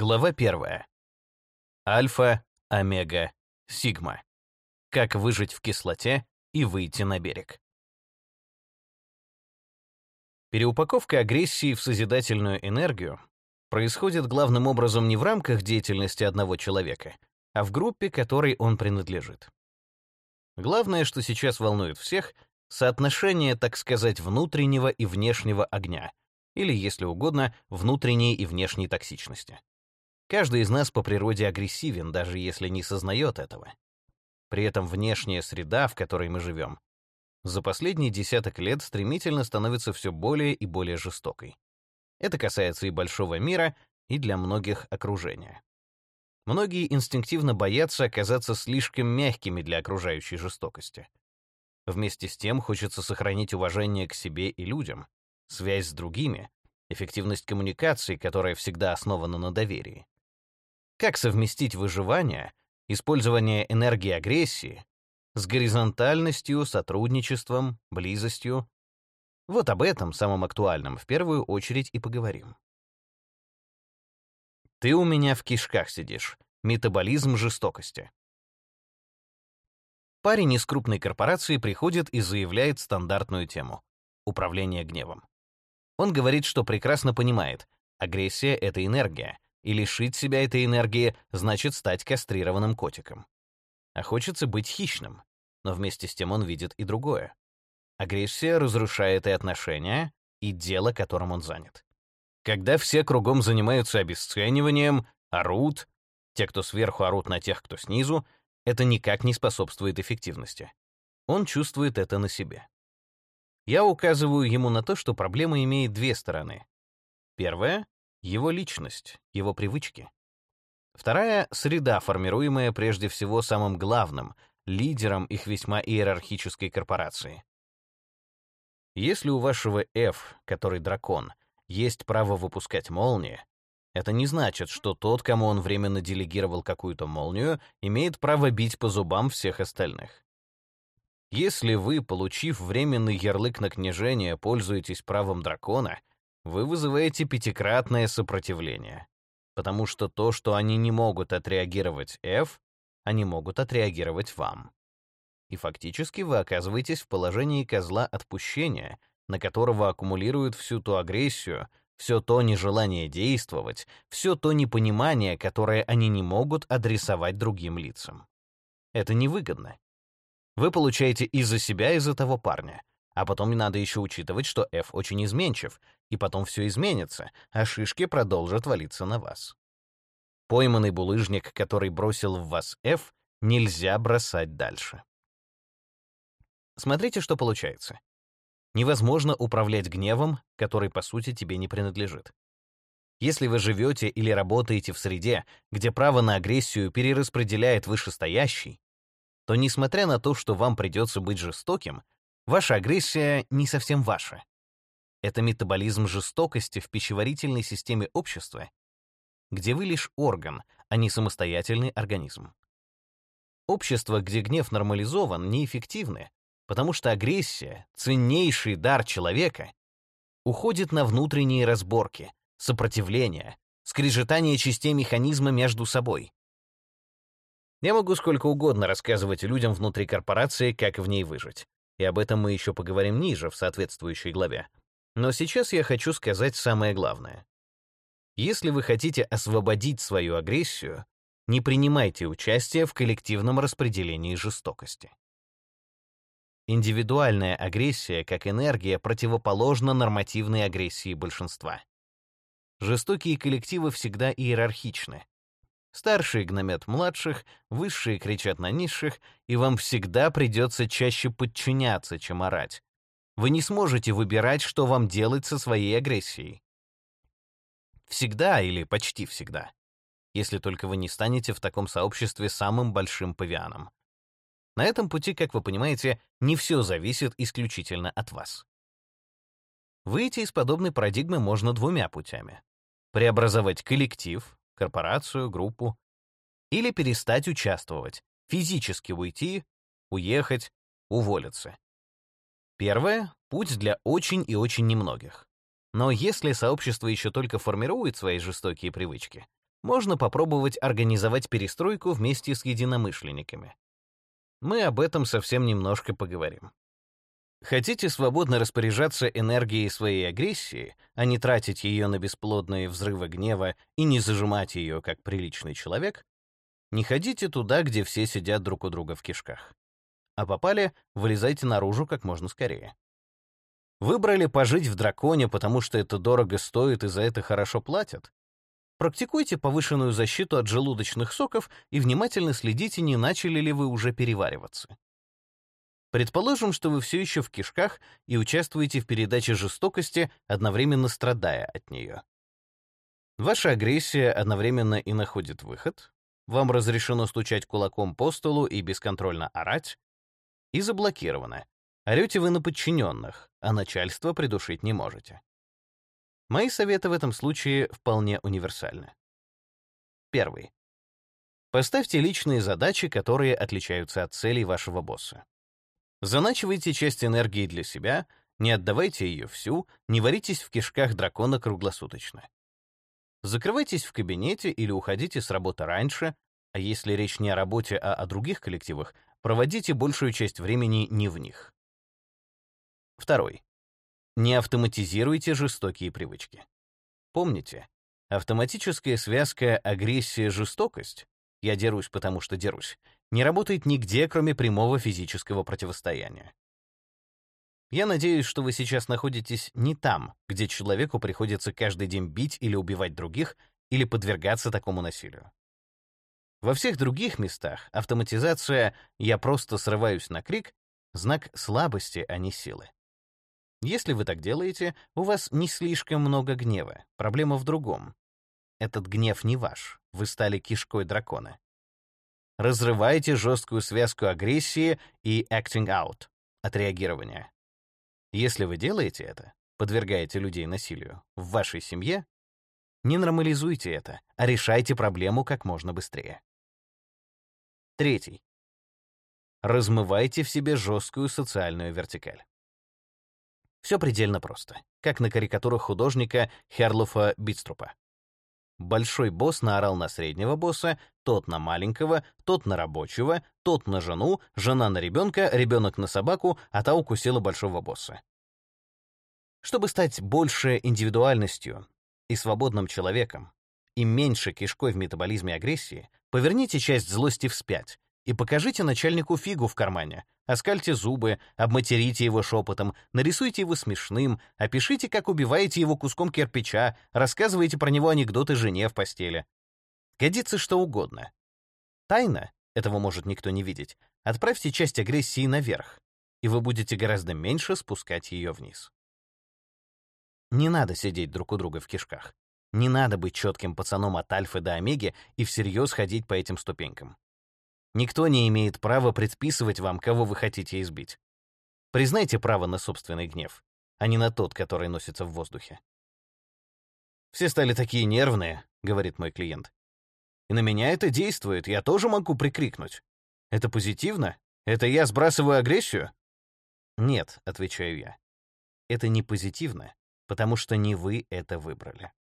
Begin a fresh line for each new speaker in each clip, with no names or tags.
Глава первая. Альфа, омега, сигма. Как выжить в кислоте и выйти на берег. Переупаковка агрессии в созидательную энергию происходит главным образом не в рамках деятельности одного человека, а в группе, которой он принадлежит. Главное, что сейчас волнует всех — соотношение, так сказать, внутреннего и внешнего огня, или, если угодно, внутренней и внешней токсичности. Каждый из нас по природе агрессивен, даже если не сознает этого. При этом внешняя среда, в которой мы живем, за последние десяток лет стремительно становится все более и более жестокой. Это касается и большого мира, и для многих окружения. Многие инстинктивно боятся оказаться слишком мягкими для окружающей жестокости. Вместе с тем хочется сохранить уважение к себе и людям, связь с другими, эффективность коммуникации, которая всегда основана на доверии. Как совместить выживание, использование энергии агрессии с горизонтальностью, сотрудничеством, близостью? Вот об этом, самом актуальном, в первую очередь и поговорим. Ты у меня в кишках сидишь. Метаболизм жестокости. Парень из крупной корпорации приходит и заявляет стандартную тему — управление гневом. Он говорит, что прекрасно понимает, агрессия — это энергия, и лишить себя этой энергии значит стать кастрированным котиком. А хочется быть хищным, но вместе с тем он видит и другое. Агрессия разрушает и отношения, и дело, которым он занят. Когда все кругом занимаются обесцениванием, орут, те, кто сверху орут на тех, кто снизу, это никак не способствует эффективности. Он чувствует это на себе. Я указываю ему на то, что проблема имеет две стороны. Первая его личность, его привычки. Вторая — среда, формируемая прежде всего самым главным, лидером их весьма иерархической корпорации. Если у вашего F, который дракон, есть право выпускать молнии, это не значит, что тот, кому он временно делегировал какую-то молнию, имеет право бить по зубам всех остальных. Если вы, получив временный ярлык на княжение, пользуетесь правом дракона, вы вызываете пятикратное сопротивление. Потому что то, что они не могут отреагировать F, они могут отреагировать вам. И фактически вы оказываетесь в положении козла отпущения, на которого аккумулируют всю ту агрессию, все то нежелание действовать, все то непонимание, которое они не могут адресовать другим лицам. Это невыгодно. Вы получаете из-за себя, из-за того парня, а потом надо еще учитывать, что F очень изменчив, и потом все изменится, а шишки продолжат валиться на вас. Пойманный булыжник, который бросил в вас F, нельзя бросать дальше. Смотрите, что получается. Невозможно управлять гневом, который, по сути, тебе не принадлежит. Если вы живете или работаете в среде, где право на агрессию перераспределяет вышестоящий, то, несмотря на то, что вам придется быть жестоким, Ваша агрессия не совсем ваша. Это метаболизм жестокости в пищеварительной системе общества, где вы лишь орган, а не самостоятельный организм. Общество, где гнев нормализован, неэффективны, потому что агрессия, ценнейший дар человека, уходит на внутренние разборки, сопротивление, скрежетание частей механизма между собой. Я могу сколько угодно рассказывать людям внутри корпорации, как в ней выжить и об этом мы еще поговорим ниже в соответствующей главе. Но сейчас я хочу сказать самое главное. Если вы хотите освободить свою агрессию, не принимайте участие в коллективном распределении жестокости. Индивидуальная агрессия как энергия противоположна нормативной агрессии большинства. Жестокие коллективы всегда иерархичны, Старшие гномят младших, высшие кричат на низших, и вам всегда придется чаще подчиняться, чем орать. Вы не сможете выбирать, что вам делать со своей агрессией. Всегда или почти всегда. Если только вы не станете в таком сообществе самым большим павианом. На этом пути, как вы понимаете, не все зависит исключительно от вас. Выйти из подобной парадигмы можно двумя путями. Преобразовать коллектив, корпорацию, группу, или перестать участвовать, физически уйти, уехать, уволиться. Первое — путь для очень и очень немногих. Но если сообщество еще только формирует свои жестокие привычки, можно попробовать организовать перестройку вместе с единомышленниками. Мы об этом совсем немножко поговорим. Хотите свободно распоряжаться энергией своей агрессии, а не тратить ее на бесплодные взрывы гнева и не зажимать ее, как приличный человек? Не ходите туда, где все сидят друг у друга в кишках. А попали, вылезайте наружу как можно скорее. Выбрали пожить в драконе, потому что это дорого стоит и за это хорошо платят? Практикуйте повышенную защиту от желудочных соков и внимательно следите, не начали ли вы уже перевариваться. Предположим, что вы все еще в кишках и участвуете в передаче жестокости, одновременно страдая от нее. Ваша агрессия одновременно и находит выход, вам разрешено стучать кулаком по столу и бесконтрольно орать, и заблокировано. Орете вы на подчиненных, а начальство придушить не можете. Мои советы в этом случае вполне универсальны. Первый. Поставьте личные задачи, которые отличаются от целей вашего босса. Заначивайте часть энергии для себя, не отдавайте ее всю, не варитесь в кишках дракона круглосуточно. Закрывайтесь в кабинете или уходите с работы раньше, а если речь не о работе, а о других коллективах, проводите большую часть времени не в них. Второй. Не автоматизируйте жестокие привычки. Помните, автоматическая связка агрессия-жестокость «я дерусь, потому что дерусь» не работает нигде, кроме прямого физического противостояния. Я надеюсь, что вы сейчас находитесь не там, где человеку приходится каждый день бить или убивать других, или подвергаться такому насилию. Во всех других местах автоматизация «я просто срываюсь на крик» — знак слабости, а не силы. Если вы так делаете, у вас не слишком много гнева. Проблема в другом. Этот гнев не ваш. Вы стали кишкой дракона. Разрывайте жесткую связку агрессии и acting out — отреагирования. Если вы делаете это, подвергаете людей насилию в вашей семье, не нормализуйте это, а решайте проблему как можно быстрее. Третий. Размывайте в себе жесткую социальную вертикаль. Все предельно просто, как на карикатурах художника Херлофа Битструпа. Большой босс наорал на среднего босса, тот на маленького, тот на рабочего, тот на жену, жена на ребенка, ребенок на собаку, а та укусила большого босса. Чтобы стать больше индивидуальностью и свободным человеком, и меньше кишкой в метаболизме агрессии, поверните часть злости вспять и покажите начальнику фигу в кармане, Оскальте зубы, обматерите его шепотом, нарисуйте его смешным, опишите, как убиваете его куском кирпича, рассказывайте про него анекдоты жене в постели. Годится что угодно. Тайна, этого может никто не видеть, отправьте часть агрессии наверх, и вы будете гораздо меньше спускать ее вниз. Не надо сидеть друг у друга в кишках. Не надо быть четким пацаном от альфы до омеги и всерьез ходить по этим ступенькам. Никто не имеет права предписывать вам, кого вы хотите избить. Признайте право на собственный гнев, а не на тот, который носится в воздухе. «Все стали такие нервные», — говорит мой клиент. «И на меня это действует, я тоже могу прикрикнуть. Это позитивно? Это я сбрасываю агрессию?» «Нет», — отвечаю я. «Это не позитивно, потому что не вы это выбрали.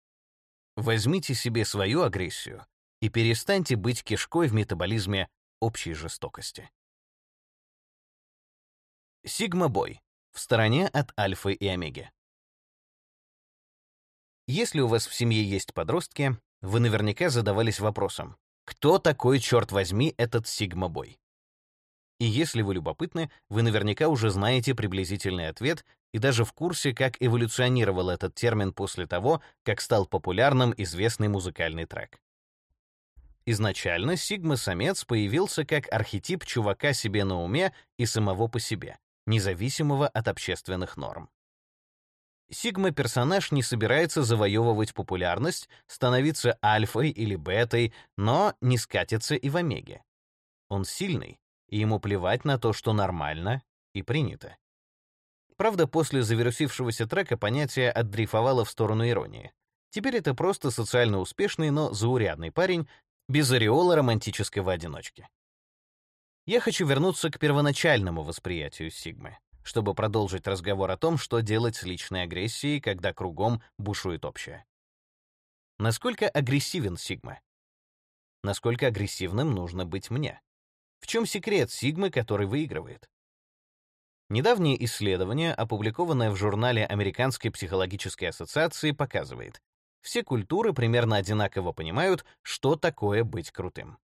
Возьмите себе свою агрессию и перестаньте быть кишкой в метаболизме общей жестокости. Сигма-бой. В стороне от альфы и омеги. Если у вас в семье есть подростки, вы наверняка задавались вопросом, кто такой, черт возьми, этот сигма-бой? И если вы любопытны, вы наверняка уже знаете приблизительный ответ и даже в курсе, как эволюционировал этот термин после того, как стал популярным известный музыкальный трек. Изначально сигма-самец появился как архетип чувака себе на уме и самого по себе, независимого от общественных норм. Сигма-персонаж не собирается завоевывать популярность, становиться альфой или бетой, но не скатится и в омеге. Он сильный, и ему плевать на то, что нормально и принято. Правда, после завирусившегося трека понятие отдрейфовало в сторону иронии. Теперь это просто социально успешный, но заурядный парень, без ореола романтического одиночки. Я хочу вернуться к первоначальному восприятию Сигмы, чтобы продолжить разговор о том, что делать с личной агрессией, когда кругом бушует общее. Насколько агрессивен Сигма? насколько агрессивным нужно быть мне. В чем секрет сигмы, который выигрывает? Недавнее исследование, опубликованное в журнале Американской психологической ассоциации, показывает, все культуры примерно одинаково понимают, что такое быть крутым.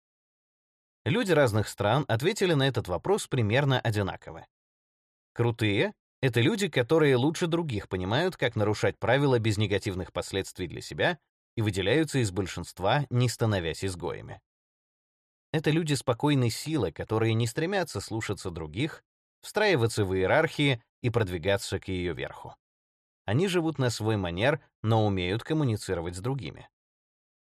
Люди разных стран ответили на этот вопрос примерно одинаково. Крутые — это люди, которые лучше других понимают, как нарушать правила без негативных последствий для себя и выделяются из большинства, не становясь изгоями. Это люди спокойной силы, которые не стремятся слушаться других, встраиваться в иерархии и продвигаться к ее верху. Они живут на свой манер, но умеют коммуницировать с другими.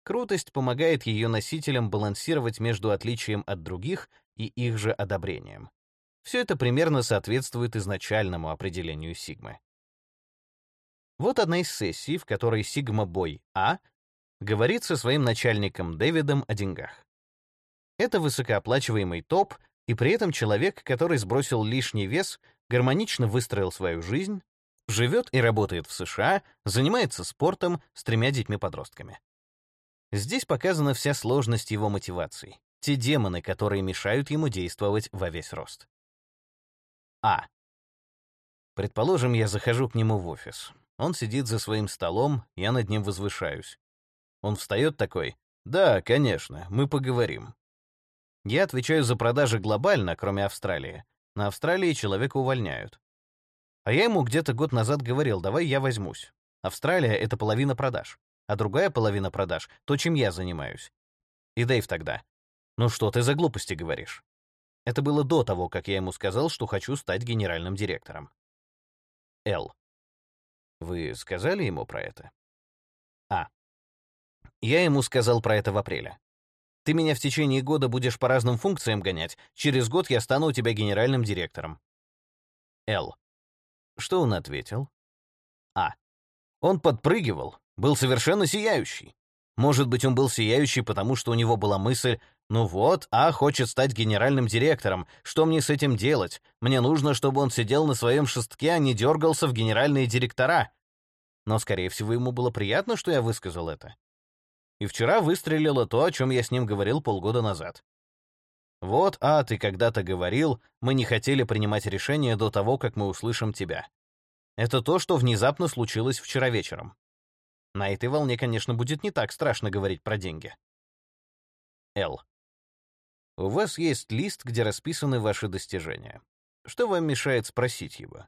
Крутость помогает ее носителям балансировать между отличием от других и их же одобрением. Все это примерно соответствует изначальному определению сигмы. Вот одна из сессий, в которой сигма-бой А говорит со своим начальником Дэвидом о деньгах. Это высокооплачиваемый топ и при этом человек, который сбросил лишний вес, гармонично выстроил свою жизнь, живет и работает в США, занимается спортом с тремя детьми-подростками. Здесь показана вся сложность его мотиваций, те демоны, которые мешают ему действовать во весь рост. А. Предположим, я захожу к нему в офис. Он сидит за своим столом, я над ним возвышаюсь. Он встает такой, «Да, конечно, мы поговорим». Я отвечаю за продажи глобально, кроме Австралии. На Австралии человека увольняют. А я ему где-то год назад говорил, давай я возьмусь. Австралия — это половина продаж, а другая половина продаж — то, чем я занимаюсь. И Дэйв тогда. Ну что ты за глупости говоришь? Это было до того, как я ему сказал, что хочу стать генеральным директором. Л. Вы сказали ему про это? А. Я ему сказал про это в апреле. Ты меня в течение года будешь по разным функциям гонять. Через год я стану у тебя генеральным директором. Л. Что он ответил? А. Он подпрыгивал, был совершенно сияющий. Может быть, он был сияющий, потому что у него была мысль «Ну вот, А хочет стать генеральным директором. Что мне с этим делать? Мне нужно, чтобы он сидел на своем шестке, а не дергался в генеральные директора». Но, скорее всего, ему было приятно, что я высказал это. И вчера выстрелило то, о чем я с ним говорил полгода назад. Вот, А, ты когда-то говорил, мы не хотели принимать решение до того, как мы услышим тебя. Это то, что внезапно случилось вчера вечером. На этой волне, конечно, будет не так страшно говорить про деньги. Л. У вас есть лист, где расписаны ваши достижения. Что вам мешает спросить его?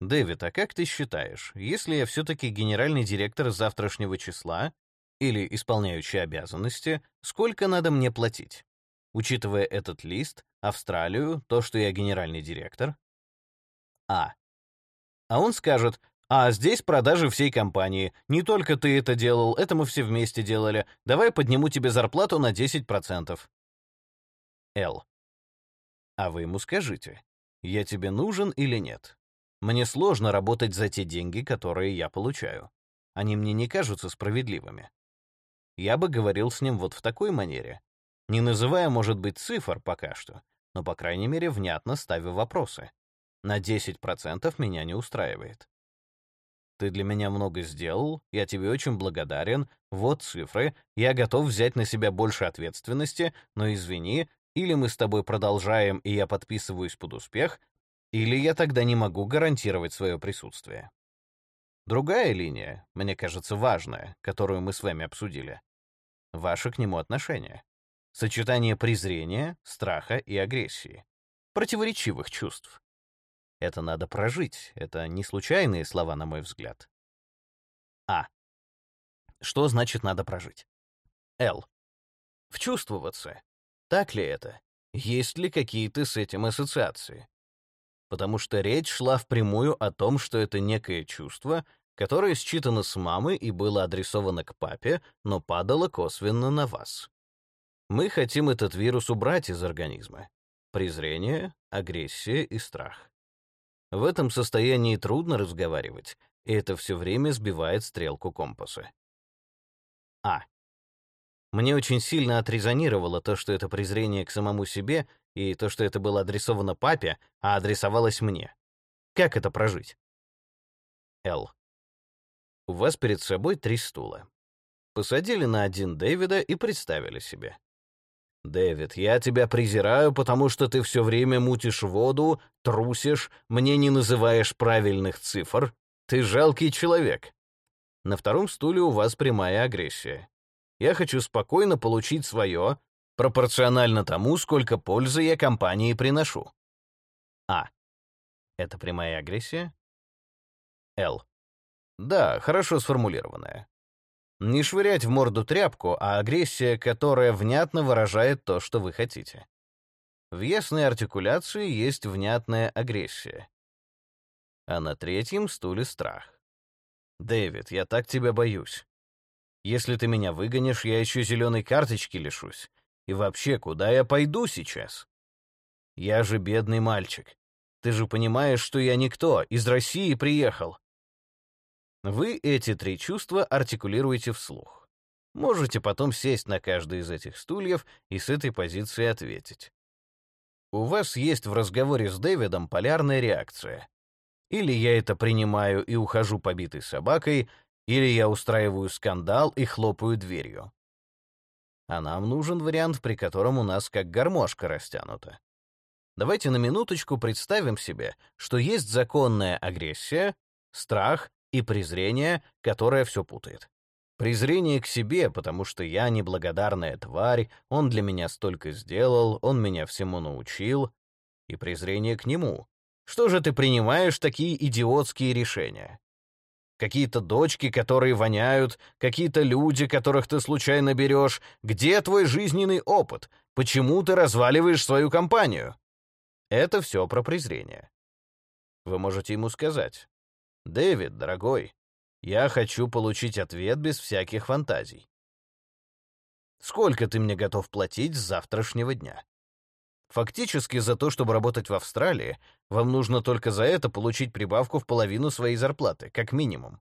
Дэвид, а как ты считаешь, если я все-таки генеральный директор завтрашнего числа или исполняющий обязанности, сколько надо мне платить? Учитывая этот лист, Австралию, то, что я генеральный директор. А. А он скажет, а здесь продажи всей компании. Не только ты это делал, это мы все вместе делали. Давай подниму тебе зарплату на 10%. Л. А вы ему скажите, я тебе нужен или нет? Мне сложно работать за те деньги, которые я получаю. Они мне не кажутся справедливыми. Я бы говорил с ним вот в такой манере, не называя, может быть, цифр пока что, но, по крайней мере, внятно ставя вопросы. На 10% меня не устраивает. Ты для меня много сделал, я тебе очень благодарен, вот цифры, я готов взять на себя больше ответственности, но извини, или мы с тобой продолжаем, и я подписываюсь под успех, или я тогда не могу гарантировать свое присутствие. Другая линия, мне кажется, важная, которую мы с вами обсудили. Ваше к нему отношение. Сочетание презрения, страха и агрессии. Противоречивых чувств. Это надо прожить, это не случайные слова, на мой взгляд. А. Что значит надо прожить? Л. Вчувствоваться. Так ли это? Есть ли какие-то с этим ассоциации? Потому что речь шла впрямую о том, что это некое чувство, которое считано с мамы и было адресовано к папе, но падало косвенно на вас. Мы хотим этот вирус убрать из организма. Презрение, агрессия и страх. В этом состоянии трудно разговаривать, и это все время сбивает стрелку компаса. А. Мне очень сильно отрезонировало то, что это презрение к самому себе, и то, что это было адресовано папе, а адресовалось мне. Как это прожить? Л. У вас перед собой три стула. Посадили на один Дэвида и представили себе. «Дэвид, я тебя презираю, потому что ты все время мутишь воду, трусишь, мне не называешь правильных цифр. Ты жалкий человек». На втором стуле у вас прямая агрессия. Я хочу спокойно получить свое, пропорционально тому, сколько пользы я компании приношу. А. Это прямая агрессия? Л. Да, хорошо сформулированная. Не швырять в морду тряпку, а агрессия, которая внятно выражает то, что вы хотите. В ясной артикуляции есть внятная агрессия. А на третьем стуле страх. «Дэвид, я так тебя боюсь. Если ты меня выгонишь, я еще зеленой карточки лишусь. И вообще, куда я пойду сейчас? Я же бедный мальчик. Ты же понимаешь, что я никто, из России приехал. Вы эти три чувства артикулируете вслух. Можете потом сесть на каждый из этих стульев и с этой позиции ответить. У вас есть в разговоре с Дэвидом полярная реакция. Или я это принимаю и ухожу побитой собакой, или я устраиваю скандал и хлопаю дверью. А нам нужен вариант, при котором у нас как гармошка растянута. Давайте на минуточку представим себе, что есть законная агрессия, страх и презрение, которое все путает. Презрение к себе, потому что я неблагодарная тварь, он для меня столько сделал, он меня всему научил, и презрение к нему. Что же ты принимаешь такие идиотские решения? Какие-то дочки, которые воняют, какие-то люди, которых ты случайно берешь. Где твой жизненный опыт? Почему ты разваливаешь свою компанию? Это все про презрение. Вы можете ему сказать, «Дэвид, дорогой, я хочу получить ответ без всяких фантазий. Сколько ты мне готов платить с завтрашнего дня?» Фактически за то, чтобы работать в Австралии, вам нужно только за это получить прибавку в половину своей зарплаты, как минимум.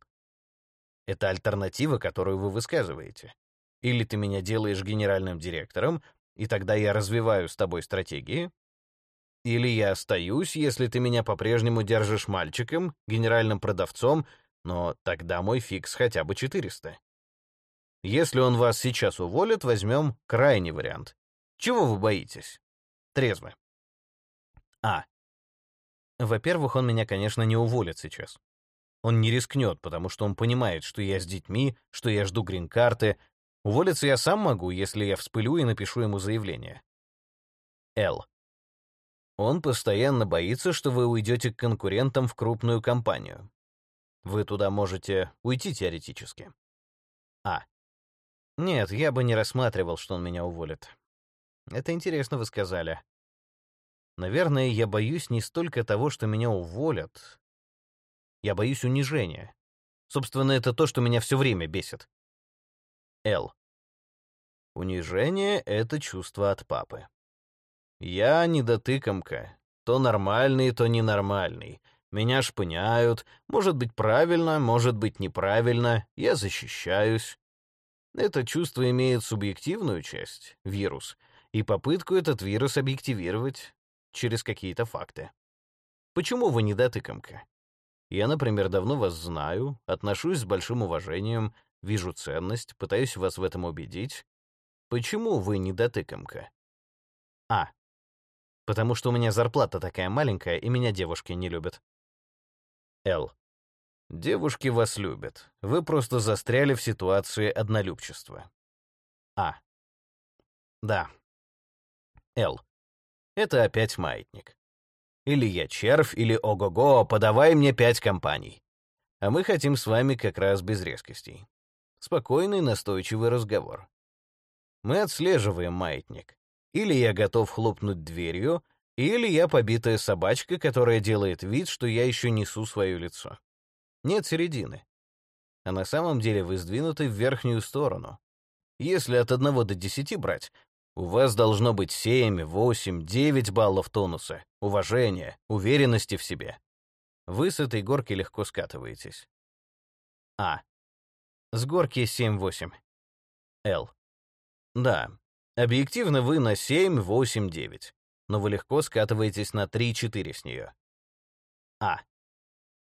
Это альтернатива, которую вы высказываете. Или ты меня делаешь генеральным директором, и тогда я развиваю с тобой стратегии, или я остаюсь, если ты меня по-прежнему держишь мальчиком, генеральным продавцом, но тогда мой фикс хотя бы 400. Если он вас сейчас уволит, возьмем крайний вариант. Чего вы боитесь? Трезво. А. Во-первых, он меня, конечно, не уволит сейчас. Он не рискнет, потому что он понимает, что я с детьми, что я жду грин-карты. Уволиться я сам могу, если я вспылю и напишу ему заявление. Л. Он постоянно боится, что вы уйдете к конкурентам в крупную компанию. Вы туда можете уйти теоретически. А. Нет, я бы не рассматривал, что он меня уволит. Это интересно вы сказали. Наверное, я боюсь не столько того, что меня уволят. Я боюсь унижения. Собственно, это то, что меня все время бесит. Л. Унижение — это чувство от папы. Я недотыкомка. То нормальный, то ненормальный. Меня шпыняют. Может быть, правильно, может быть, неправильно. Я защищаюсь. Это чувство имеет субъективную часть, вирус, и попытку этот вирус объективировать через какие-то факты. Почему вы недотыкомка? Я, например, давно вас знаю, отношусь с большим уважением, вижу ценность, пытаюсь вас в этом убедить. Почему вы недотыкомка? А потому что у меня зарплата такая маленькая, и меня девушки не любят. Л. Девушки вас любят. Вы просто застряли в ситуации однолюбчества. А. Да. Л. Это опять маятник. Или я червь, или ого-го, подавай мне пять компаний. А мы хотим с вами как раз без резкостей. Спокойный, настойчивый разговор. Мы отслеживаем маятник. Или я готов хлопнуть дверью, или я побитая собачка, которая делает вид, что я еще несу свое лицо. Нет середины. А на самом деле вы сдвинуты в верхнюю сторону. Если от 1 до 10 брать, у вас должно быть 7, 8, 9 баллов тонуса, уважения, уверенности в себе. Вы с этой горки легко скатываетесь. А. С горки 7-8. Л. Да, Объективно вы на 7, 8, 9, но вы легко скатываетесь на 3-4 с нее. А.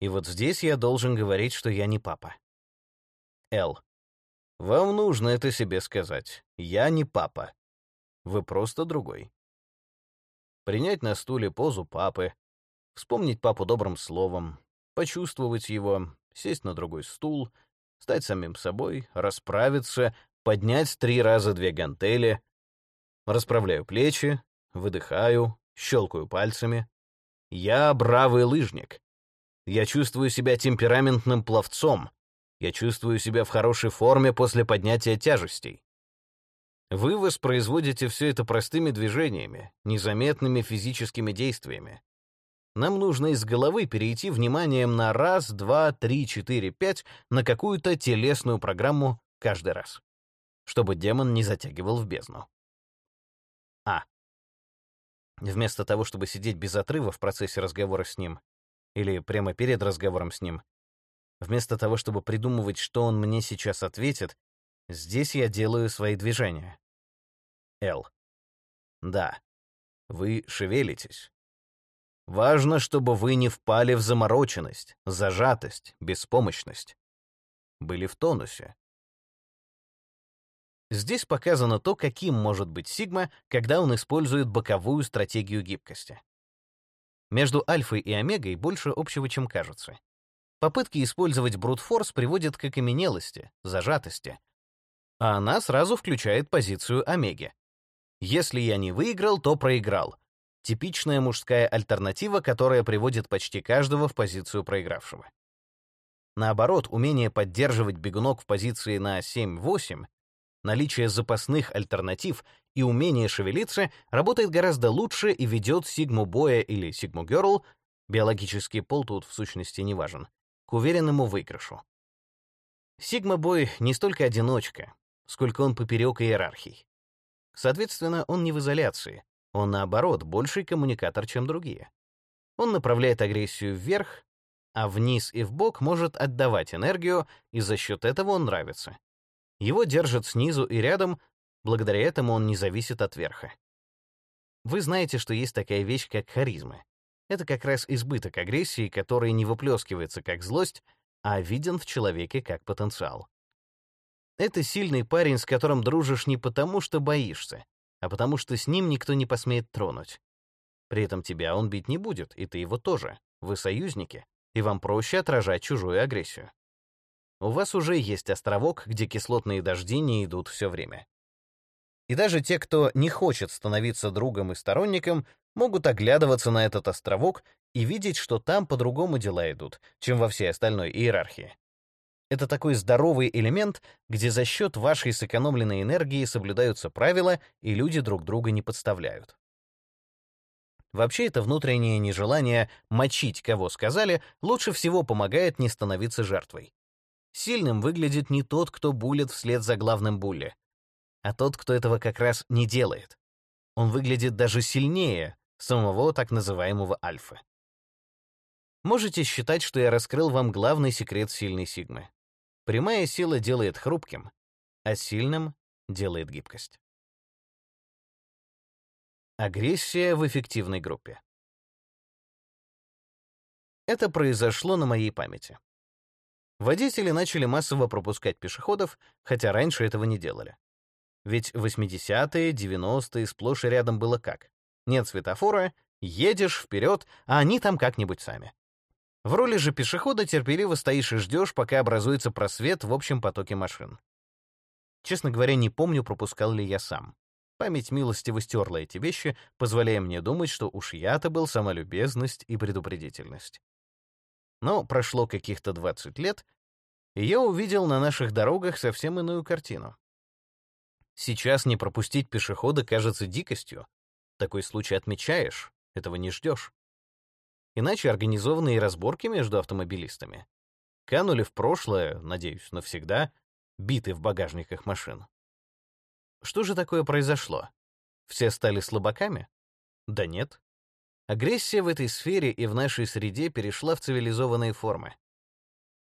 И вот здесь я должен говорить, что я не папа. Л. Вам нужно это себе сказать. Я не папа. вы просто другой. Принять на стуле позу папы, вспомнить папу добрым словом, почувствовать его, сесть на другой стул, стать самим собой, расправиться, поднять три раза две гантели, расправляю плечи, выдыхаю, щелкаю пальцами. Я бравый лыжник. Я чувствую себя темпераментным пловцом. Я чувствую себя в хорошей форме после поднятия тяжестей. Вы воспроизводите все это простыми движениями, незаметными физическими действиями. Нам нужно из головы перейти вниманием на раз, два, три, четыре, пять на какую-то телесную программу каждый раз, чтобы демон не затягивал в бездну. А. Вместо того, чтобы сидеть без отрыва в процессе разговора с ним, или прямо перед разговором с ним, вместо того, чтобы придумывать, что он мне сейчас ответит, здесь я делаю свои движения. Л. Да. Вы шевелитесь. Важно, чтобы вы не впали в замороченность, зажатость, беспомощность. Были в тонусе. Здесь показано то, каким может быть сигма, когда он использует боковую стратегию гибкости. Между альфой и омегой больше общего, чем кажется. Попытки использовать брутфорс приводят к окаменелости, зажатости. А она сразу включает позицию омеги. Если я не выиграл, то проиграл. Типичная мужская альтернатива, которая приводит почти каждого в позицию проигравшего. Наоборот, умение поддерживать бегунок в позиции на 7-8, наличие запасных альтернатив и умение шевелиться работает гораздо лучше и ведет сигму боя или сигму герл, биологический пол тут в сущности не важен, к уверенному выигрышу. Сигма-бой не столько одиночка, сколько он поперек иерархий. Соответственно, он не в изоляции, он, наоборот, больший коммуникатор, чем другие. Он направляет агрессию вверх, а вниз и вбок может отдавать энергию, и за счет этого он нравится. Его держат снизу и рядом, благодаря этому он не зависит от верха. Вы знаете, что есть такая вещь, как харизма. Это как раз избыток агрессии, который не выплескивается как злость, а виден в человеке как потенциал. Это сильный парень, с которым дружишь не потому, что боишься, а потому что с ним никто не посмеет тронуть. При этом тебя он бить не будет, и ты его тоже. Вы союзники, и вам проще отражать чужую агрессию. У вас уже есть островок, где кислотные дожди не идут все время. И даже те, кто не хочет становиться другом и сторонником, могут оглядываться на этот островок и видеть, что там по-другому дела идут, чем во всей остальной иерархии. Это такой здоровый элемент, где за счет вашей сэкономленной энергии соблюдаются правила, и люди друг друга не подставляют. Вообще, это внутреннее нежелание мочить, кого сказали, лучше всего помогает не становиться жертвой. Сильным выглядит не тот, кто булит вслед за главным булли, а тот, кто этого как раз не делает. Он выглядит даже сильнее самого так называемого альфа. Можете считать, что я раскрыл вам главный секрет сильной сигмы. Прямая сила делает хрупким, а сильным делает гибкость. Агрессия в эффективной группе. Это произошло на моей памяти. Водители начали массово пропускать пешеходов, хотя раньше этого не делали. Ведь 80-е, 90-е сплошь и рядом было как? Нет светофора, едешь вперед, а они там как-нибудь сами. В роли же пешехода терпеливо стоишь и ждешь, пока образуется просвет в общем потоке машин. Честно говоря, не помню, пропускал ли я сам. Память милостиво стерла эти вещи, позволяя мне думать, что уж я-то был сама любезность и предупредительность. Но прошло каких-то 20 лет, и я увидел на наших дорогах совсем иную картину. Сейчас не пропустить пешехода кажется дикостью. Такой случай отмечаешь, этого не ждешь. Иначе организованные разборки между автомобилистами канули в прошлое, надеюсь, навсегда, биты в багажниках машин. Что же такое произошло? Все стали слабаками? Да нет. Агрессия в этой сфере и в нашей среде перешла в цивилизованные формы.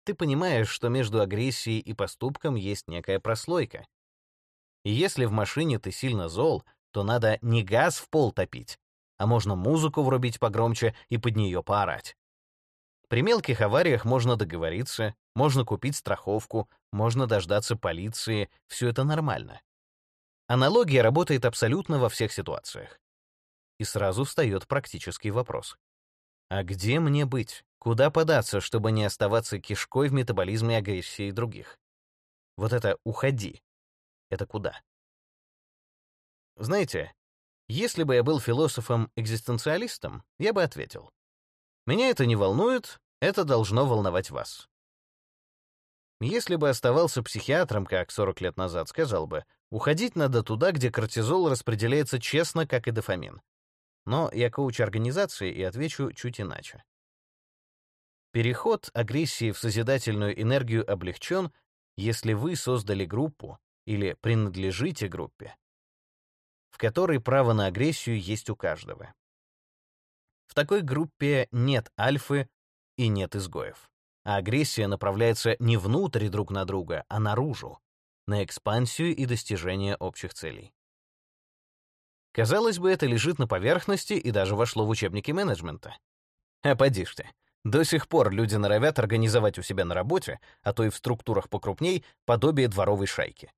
Ты понимаешь, что между агрессией и поступком есть некая прослойка. И если в машине ты сильно зол, то надо не газ в пол топить, а можно музыку врубить погромче и под нее поорать. При мелких авариях можно договориться, можно купить страховку, можно дождаться полиции, все это нормально. Аналогия работает абсолютно во всех ситуациях. И сразу встает практический вопрос. А где мне быть? Куда податься, чтобы не оставаться кишкой в метаболизме агрессии других? Вот это «уходи» — это куда? Знаете, если бы я был философом-экзистенциалистом, я бы ответил. Меня это не волнует, это должно волновать вас. Если бы оставался психиатром, как 40 лет назад, сказал бы, уходить надо туда, где кортизол распределяется честно, как и дофамин. Но я коуч организации и отвечу чуть иначе. Переход агрессии в созидательную энергию облегчен, если вы создали группу или принадлежите группе, в которой право на агрессию есть у каждого. В такой группе нет альфы и нет изгоев. А агрессия направляется не внутрь друг на друга, а наружу, на экспансию и достижение общих целей. Казалось бы, это лежит на поверхности и даже вошло в учебники менеджмента. А поди ты. До сих пор люди норовят организовать у себя на работе, а то и в структурах покрупней, подобие дворовой шайки.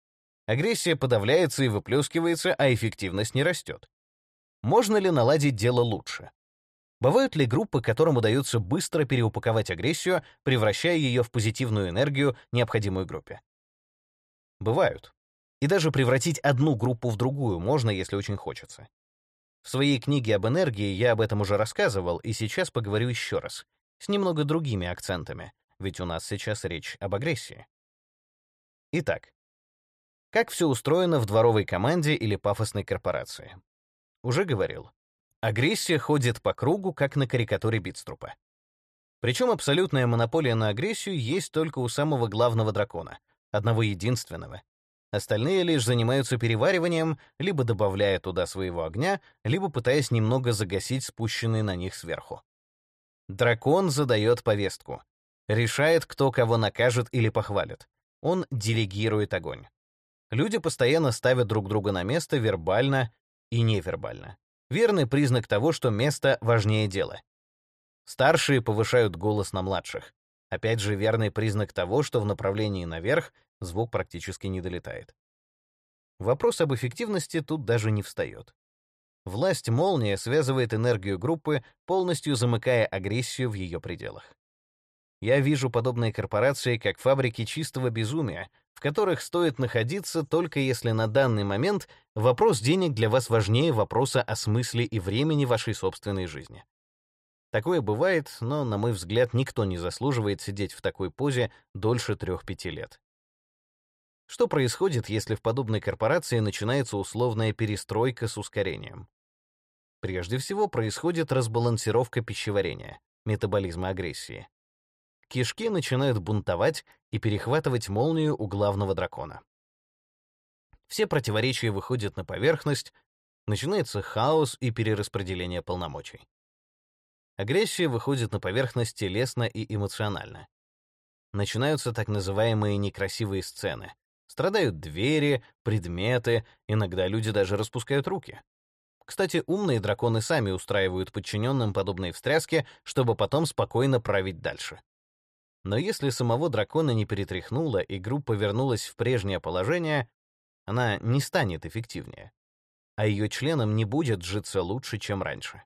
Агрессия подавляется и выплескивается, а эффективность не растет. Можно ли наладить дело лучше? Бывают ли группы, которым удается быстро переупаковать агрессию, превращая ее в позитивную энергию, необходимую группе? Бывают. И даже превратить одну группу в другую можно, если очень хочется. В своей книге об энергии я об этом уже рассказывал, и сейчас поговорю еще раз, с немного другими акцентами, ведь у нас сейчас речь об агрессии. Итак, как все устроено в дворовой команде или пафосной корпорации? Уже говорил. Агрессия ходит по кругу, как на карикатуре Битструпа. Причем абсолютная монополия на агрессию есть только у самого главного дракона, одного единственного. Остальные лишь занимаются перевариванием, либо добавляя туда своего огня, либо пытаясь немного загасить спущенный на них сверху. Дракон задает повестку. Решает, кто кого накажет или похвалит. Он делегирует огонь. Люди постоянно ставят друг друга на место вербально и невербально. Верный признак того, что место важнее дела. Старшие повышают голос на младших. Опять же, верный признак того, что в направлении наверх звук практически не долетает. Вопрос об эффективности тут даже не встает. Власть молния связывает энергию группы, полностью замыкая агрессию в ее пределах. Я вижу подобные корпорации как фабрики чистого безумия, в которых стоит находиться только если на данный момент вопрос денег для вас важнее вопроса о смысле и времени вашей собственной жизни. Такое бывает, но, на мой взгляд, никто не заслуживает сидеть в такой позе дольше 3-5 лет. Что происходит, если в подобной корпорации начинается условная перестройка с ускорением? Прежде всего происходит разбалансировка пищеварения, метаболизма агрессии. Кишки начинают бунтовать и перехватывать молнию у главного дракона. Все противоречия выходят на поверхность, начинается хаос и перераспределение полномочий. Агрессия выходит на поверхность телесно и эмоционально. Начинаются так называемые некрасивые сцены. Страдают двери, предметы, иногда люди даже распускают руки. Кстати, умные драконы сами устраивают подчиненным подобные встряски, чтобы потом спокойно править дальше. Но если самого дракона не перетряхнуло и группа вернулась в прежнее положение, она не станет эффективнее, а ее членам не будет житься лучше, чем раньше.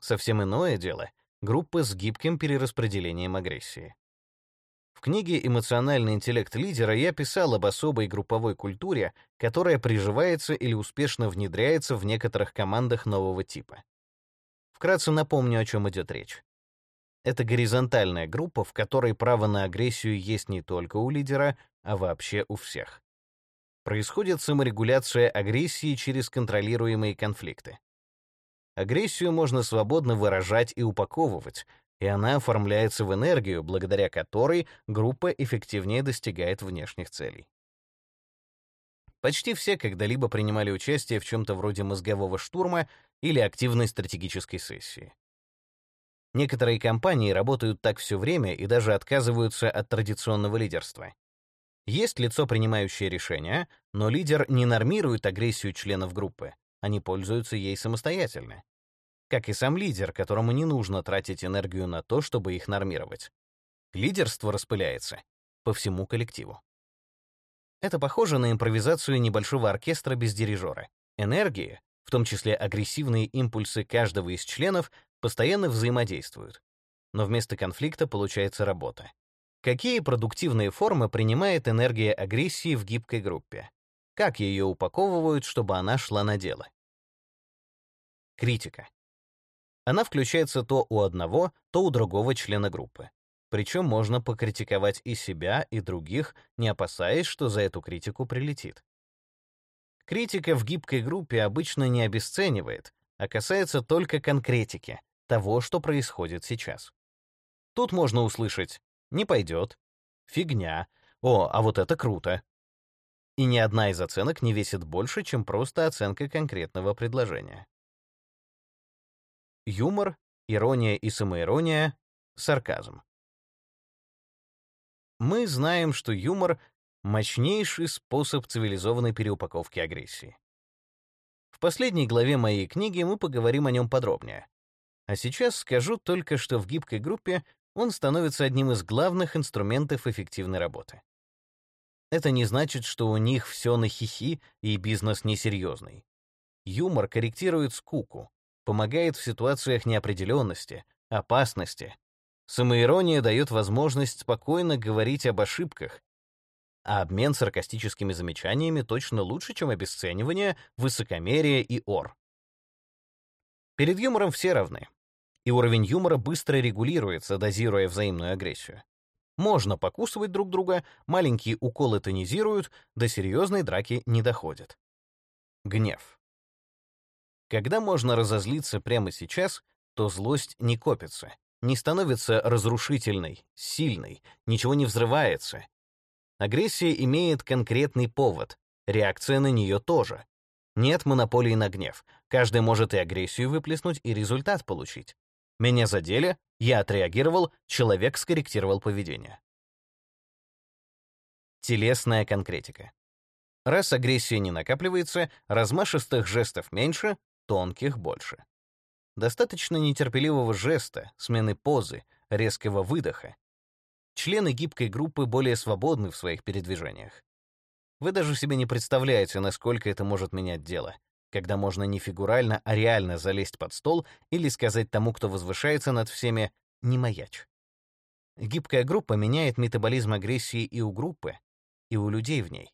Совсем иное дело — группа с гибким перераспределением агрессии. Книге «Эмоциональный интеллект лидера» я писал об особой групповой культуре, которая приживается или успешно внедряется в некоторых командах нового типа. Вкратце напомню, о чем идет речь. Это горизонтальная группа, в которой право на агрессию есть не только у лидера, а вообще у всех. Происходит саморегуляция агрессии через контролируемые конфликты. Агрессию можно свободно выражать и упаковывать, и она оформляется в энергию, благодаря которой группа эффективнее достигает внешних целей. Почти все когда-либо принимали участие в чем-то вроде мозгового штурма или активной стратегической сессии. Некоторые компании работают так все время и даже отказываются от традиционного лидерства. Есть лицо, принимающее решения, но лидер не нормирует агрессию членов группы, они пользуются ей самостоятельно как и сам лидер, которому не нужно тратить энергию на то, чтобы их нормировать. Лидерство распыляется по всему коллективу. Это похоже на импровизацию небольшого оркестра без дирижера. Энергии, в том числе агрессивные импульсы каждого из членов, постоянно взаимодействуют. Но вместо конфликта получается работа. Какие продуктивные формы принимает энергия агрессии в гибкой группе? Как ее упаковывают, чтобы она шла на дело? Критика. Она включается то у одного, то у другого члена группы. Причем можно покритиковать и себя, и других, не опасаясь, что за эту критику прилетит. Критика в гибкой группе обычно не обесценивает, а касается только конкретики, того, что происходит сейчас. Тут можно услышать «не пойдет», «фигня», «о, а вот это круто». И ни одна из оценок не весит больше, чем просто оценка конкретного предложения. Юмор, ирония и самоирония, сарказм. Мы знаем, что юмор — мощнейший способ цивилизованной переупаковки агрессии. В последней главе моей книги мы поговорим о нем подробнее. А сейчас скажу только, что в гибкой группе он становится одним из главных инструментов эффективной работы. Это не значит, что у них все на хихи и бизнес несерьезный. Юмор корректирует скуку, помогает в ситуациях неопределенности, опасности. Самоирония дает возможность спокойно говорить об ошибках, а обмен саркастическими замечаниями точно лучше, чем обесценивание, высокомерие и ор. Перед юмором все равны, и уровень юмора быстро регулируется, дозируя взаимную агрессию. Можно покусывать друг друга, маленькие уколы тонизируют, до серьезной драки не доходят. Гнев. Когда можно разозлиться прямо сейчас, то злость не копится, не становится разрушительной, сильной, ничего не взрывается. Агрессия имеет конкретный повод, реакция на нее тоже. Нет монополии на гнев. Каждый может и агрессию выплеснуть, и результат получить. Меня задели, я отреагировал, человек скорректировал поведение. Телесная конкретика. Раз агрессия не накапливается, размашистых жестов меньше, тонких больше. Достаточно нетерпеливого жеста, смены позы, резкого выдоха. Члены гибкой группы более свободны в своих передвижениях. Вы даже себе не представляете, насколько это может менять дело, когда можно не фигурально, а реально залезть под стол или сказать тому, кто возвышается над всеми, «не маячь». Гибкая группа меняет метаболизм агрессии и у группы, и у людей в ней.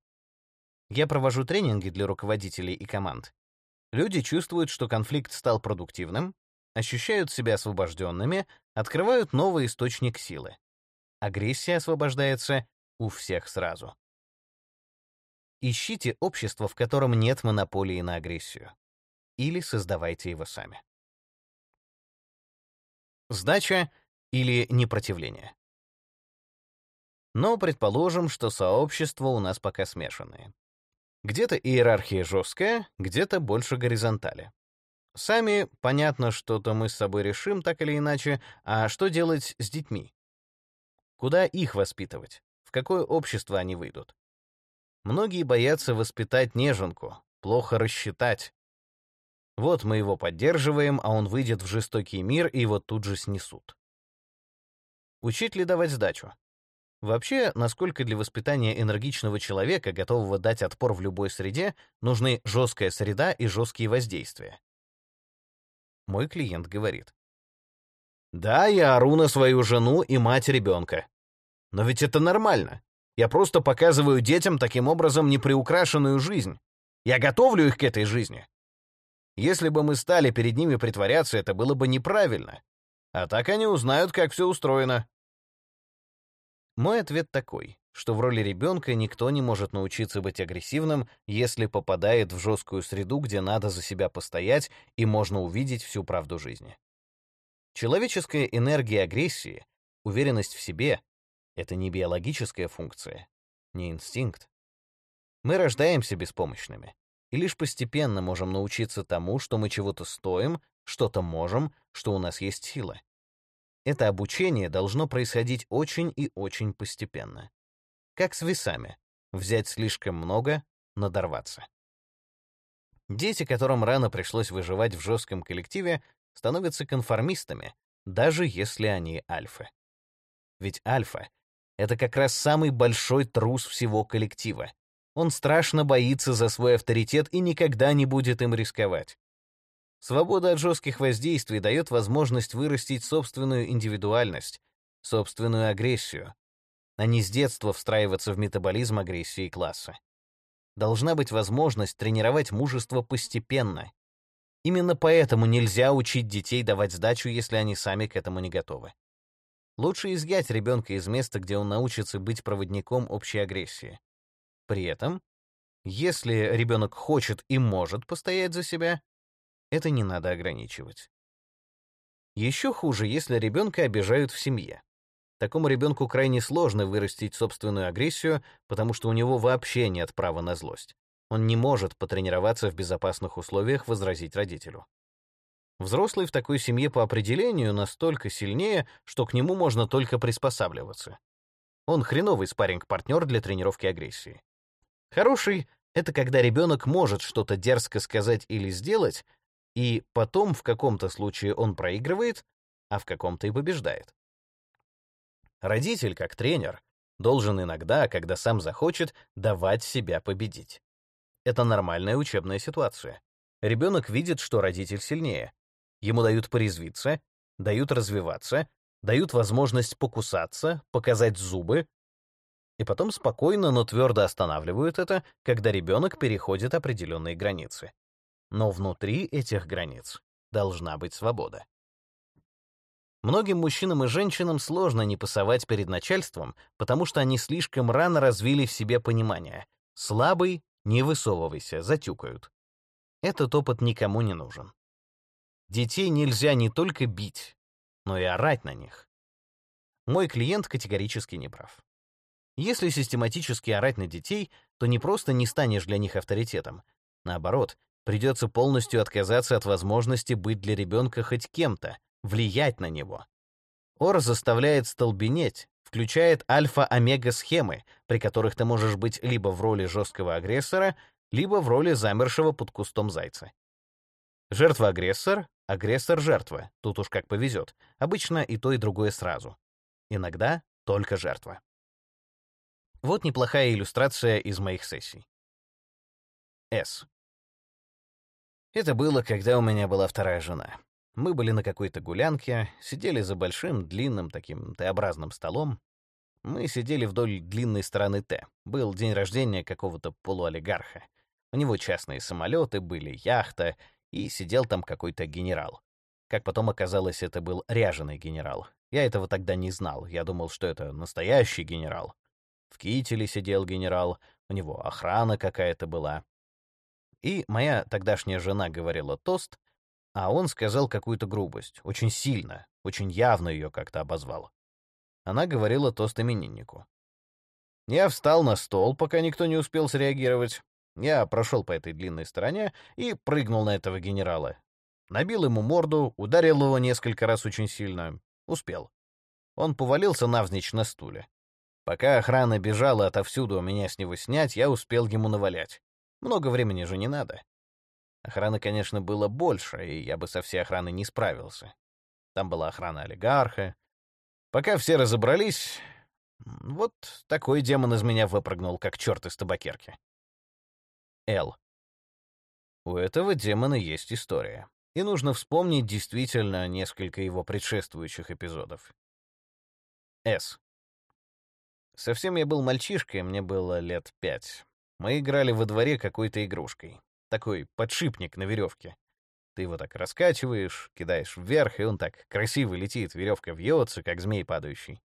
Я провожу тренинги для руководителей и команд, Люди чувствуют, что конфликт стал продуктивным, ощущают себя освобожденными, открывают новый источник силы. Агрессия освобождается у всех сразу. Ищите общество, в котором нет монополии на агрессию. Или создавайте его сами. Сдача или непротивление. Но предположим, что сообщества у нас пока смешанные. Где-то иерархия жесткая, где-то больше горизонтали. Сами, понятно, что-то мы с собой решим так или иначе, а что делать с детьми? Куда их воспитывать? В какое общество они выйдут? Многие боятся воспитать неженку, плохо рассчитать. Вот мы его поддерживаем, а он выйдет в жестокий мир, и его тут же снесут. Учить ли давать сдачу? Вообще, насколько для воспитания энергичного человека, готового дать отпор в любой среде, нужны жесткая среда и жесткие воздействия? Мой клиент говорит. Да, я ору на свою жену и мать ребенка. Но ведь это нормально. Я просто показываю детям таким образом неприукрашенную жизнь. Я готовлю их к этой жизни. Если бы мы стали перед ними притворяться, это было бы неправильно. А так они узнают, как все устроено. Мой ответ такой, что в роли ребенка никто не может научиться быть агрессивным, если попадает в жесткую среду, где надо за себя постоять и можно увидеть всю правду жизни. Человеческая энергия агрессии, уверенность в себе — это не биологическая функция, не инстинкт. Мы рождаемся беспомощными и лишь постепенно можем научиться тому, что мы чего-то стоим, что-то можем, что у нас есть сила. Это обучение должно происходить очень и очень постепенно. Как с весами. Взять слишком много — надорваться. Дети, которым рано пришлось выживать в жестком коллективе, становятся конформистами, даже если они альфы. Ведь альфа — это как раз самый большой трус всего коллектива. Он страшно боится за свой авторитет и никогда не будет им рисковать. Свобода от жестких воздействий дает возможность вырастить собственную индивидуальность, собственную агрессию, а не с детства встраиваться в метаболизм агрессии класса. Должна быть возможность тренировать мужество постепенно. Именно поэтому нельзя учить детей давать сдачу, если они сами к этому не готовы. Лучше изъять ребенка из места, где он научится быть проводником общей агрессии. При этом, если ребенок хочет и может постоять за себя, это не надо ограничивать. Еще хуже, если ребенка обижают в семье. Такому ребенку крайне сложно вырастить собственную агрессию, потому что у него вообще нет права на злость. Он не может потренироваться в безопасных условиях возразить родителю. Взрослый в такой семье по определению настолько сильнее, что к нему можно только приспосабливаться. Он хреновый спарринг-партнер для тренировки агрессии. Хороший — это когда ребенок может что-то дерзко сказать или сделать, и потом в каком-то случае он проигрывает, а в каком-то и побеждает. Родитель, как тренер, должен иногда, когда сам захочет, давать себя победить. Это нормальная учебная ситуация. Ребенок видит, что родитель сильнее, Ему дают порезвиться, дают развиваться, дают возможность покусаться, показать зубы, и потом спокойно, но твердо останавливают это, когда ребенок переходит определенные границы. Но внутри этих границ должна быть свобода. Многим мужчинам и женщинам сложно не пасовать перед начальством, потому что они слишком рано развили в себе понимание. Слабый — не высовывайся, затюкают. Этот опыт никому не нужен. Детей нельзя не только бить, но и орать на них. Мой клиент категорически не прав. Если систематически орать на детей, то не просто не станешь для них авторитетом. Наоборот, придется полностью отказаться от возможности быть для ребенка хоть кем-то, влиять на него. Ор заставляет столбенеть, включает альфа-омега-схемы, при которых ты можешь быть либо в роли жесткого агрессора, либо в роли замершего под кустом зайца. Жертва-агрессор Агрессор-жертва, тут уж как повезет. Обычно и то, и другое сразу. Иногда только жертва. Вот неплохая иллюстрация из моих сессий. С. Это было, когда у меня была вторая жена. Мы были на какой-то гулянке, сидели за большим, длинным, таким Т-образным столом. Мы сидели вдоль длинной стороны Т. Был день рождения какого-то полуолигарха. У него частные самолеты были, яхта, и сидел там какой-то генерал. Как потом оказалось, это был ряженый генерал. Я этого тогда не знал, я думал, что это настоящий генерал. В кителе сидел генерал, у него охрана какая-то была. И моя тогдашняя жена говорила тост, а он сказал какую-то грубость, очень сильно, очень явно ее как-то обозвал. Она говорила тост имениннику. Я встал на стол, пока никто не успел среагировать, я прошел по этой длинной стороне и прыгнул на этого генерала. Набил ему морду, ударил его несколько раз очень сильно. Успел. Он повалился навзничь на стуле. Пока охрана бежала отовсюду меня с него снять, я успел ему навалять. Много времени же не надо. Охраны, конечно, было больше, и я бы со всей охраной не справился. Там была охрана олигарха. Пока все разобрались, вот такой демон из меня выпрыгнул, как черт из табакерки. Л. У этого демона есть история, и нужно вспомнить действительно несколько его предшествующих эпизодов. С. Совсем я был мальчишкой, мне было лет пять. Мы играли во дворе какой-то игрушкой. Такой подшипник на веревке. Ты его так раскачиваешь, кидаешь вверх, и он так красиво летит, веревка вьется, как змей падающий.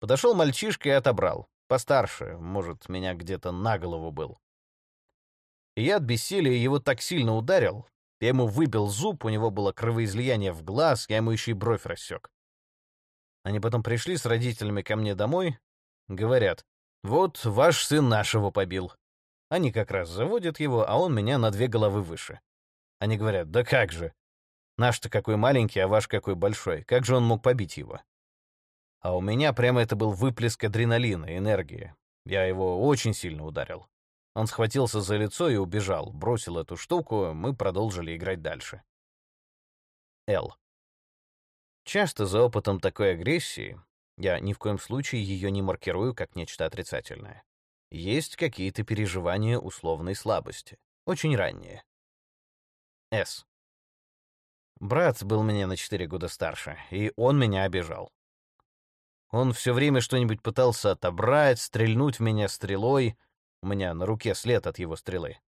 Подошел мальчишка и отобрал. Постарше, может, меня где-то на голову был. И я от бессилия его так сильно ударил, я ему выбил зуб, у него было кровоизлияние в глаз, я ему еще и бровь рассек. Они потом пришли с родителями ко мне домой, говорят, вот ваш сын нашего побил. Они как раз заводят его, а он меня на две головы выше. Они говорят, да как же, наш-то какой маленький, а ваш какой большой, как же он мог побить его? А у меня прямо это был выплеск адреналина, энергии. Я его очень сильно ударил. Он схватился за лицо и убежал, бросил эту штуку, мы продолжили играть дальше. Л. Часто за опытом такой агрессии, я ни в коем случае ее не маркирую как нечто отрицательное, есть какие-то переживания условной слабости, очень ранние. С. Брат был меня на 4 года старше, и он меня обижал. Он все время что-нибудь пытался отобрать, стрельнуть в меня стрелой. У меня на руке след от его стрелы.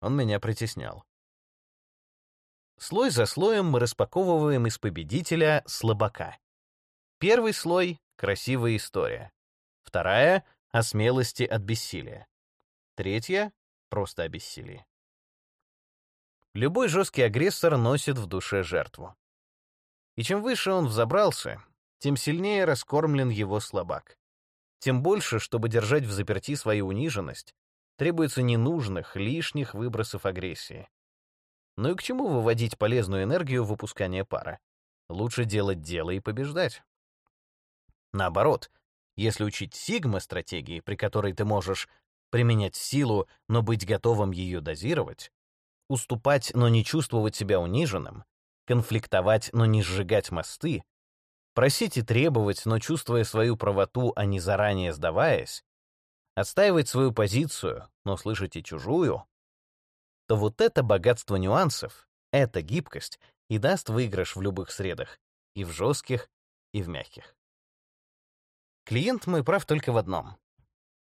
Он меня притеснял. Слой за слоем мы распаковываем из победителя слабака. Первый слой — красивая история. Вторая — о смелости от бессилия. Третья — просто о бессилии. Любой жесткий агрессор носит в душе жертву. И чем выше он взобрался, тем сильнее раскормлен его слабак. Тем больше, чтобы держать в заперти свою униженность, требуется ненужных, лишних выбросов агрессии. Ну и к чему выводить полезную энергию в выпускание пара? Лучше делать дело и побеждать. Наоборот, если учить сигма-стратегии, при которой ты можешь применять силу, но быть готовым ее дозировать, уступать, но не чувствовать себя униженным, конфликтовать, но не сжигать мосты, просить и требовать, но чувствуя свою правоту, а не заранее сдаваясь, отстаивать свою позицию, но слышать и чужую, то вот это богатство нюансов, эта гибкость и даст выигрыш в любых средах, и в жестких, и в мягких. Клиент мой прав только в одном.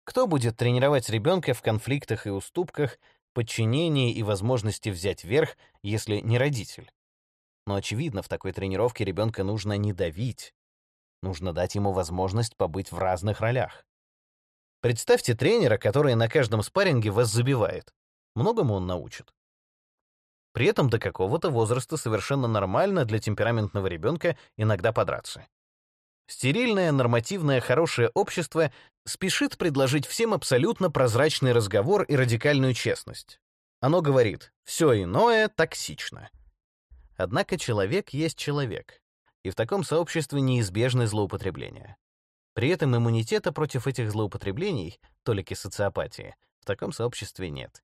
Кто будет тренировать ребенка в конфликтах и уступках, подчинении и возможности взять верх, если не родитель. Но, очевидно, в такой тренировке ребенка нужно не давить. Нужно дать ему возможность побыть в разных ролях. Представьте тренера, который на каждом спарринге вас забивает. Многому он научит. При этом до какого-то возраста совершенно нормально для темпераментного ребенка иногда подраться. Стерильное, нормативное, хорошее общество спешит предложить всем абсолютно прозрачный разговор и радикальную честность. Оно говорит, все иное токсично. Однако человек есть человек, и в таком сообществе неизбежны злоупотребления. При этом иммунитета против этих злоупотреблений, толики социопатии, в таком сообществе нет.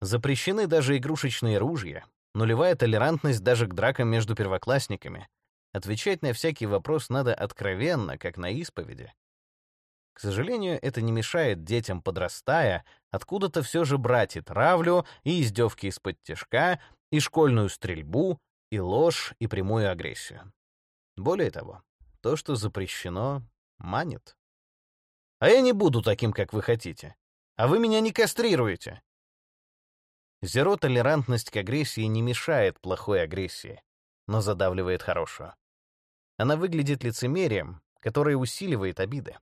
Запрещены даже игрушечные ружья, нулевая толерантность даже к дракам между первоклассниками, Отвечать на всякий вопрос надо откровенно, как на исповеди. К сожалению, это не мешает детям, подрастая, откуда-то все же брать и травлю, и издевки из-под тяжка, и школьную стрельбу, и ложь, и прямую агрессию. Более того, то, что запрещено, манит. А я не буду таким, как вы хотите. А вы меня не кастрируете. Зеро-толерантность к агрессии не мешает плохой агрессии но задавливает хорошую. Она выглядит лицемерием, которое усиливает обиды.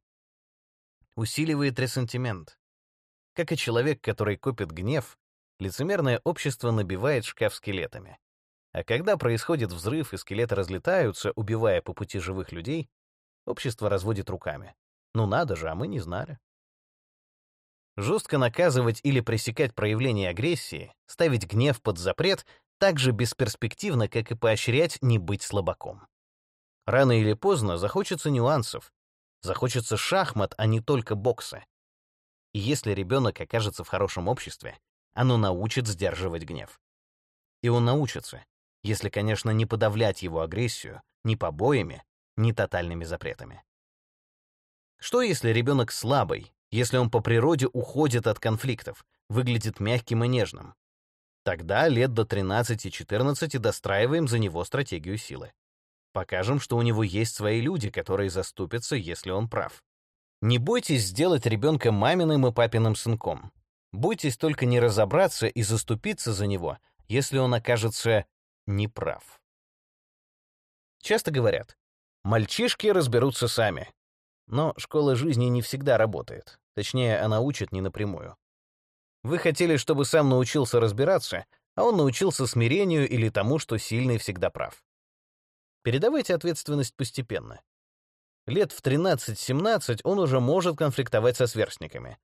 Усиливает ресентимент. Как и человек, который копит гнев, лицемерное общество набивает шкаф скелетами. А когда происходит взрыв и скелеты разлетаются, убивая по пути живых людей, общество разводит руками. Ну надо же, а мы не знали. Жестко наказывать или пресекать проявление агрессии, ставить гнев под запрет так же бесперспективно, как и поощрять не быть слабаком. Рано или поздно захочется нюансов, захочется шахмат, а не только бокса. И если ребенок окажется в хорошем обществе, оно научит сдерживать гнев. И он научится, если, конечно, не подавлять его агрессию ни побоями, ни тотальными запретами. Что если ребенок слабый, если он по природе уходит от конфликтов, выглядит мягким и нежным, Тогда лет до 13-14 достраиваем за него стратегию силы. Покажем, что у него есть свои люди, которые заступятся, если он прав. Не бойтесь сделать ребенка маминым и папиным сынком. Бойтесь только не разобраться и заступиться за него, если он окажется неправ. Часто говорят, мальчишки разберутся сами. Но школа жизни не всегда работает. Точнее, она учит не напрямую. Вы хотели, чтобы сам научился разбираться, а он научился смирению или тому, что сильный всегда прав. Передавайте ответственность постепенно. Лет в 13-17 он уже может конфликтовать со сверстниками.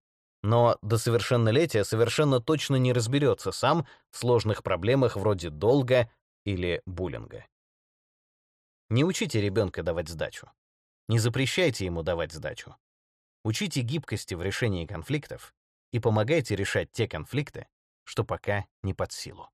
Но до совершеннолетия совершенно точно не разберется сам в сложных проблемах вроде долга или буллинга. Не учите ребенка давать сдачу. Не запрещайте ему давать сдачу. Учите гибкости в решении конфликтов и помогайте решать те конфликты, что пока не под силу.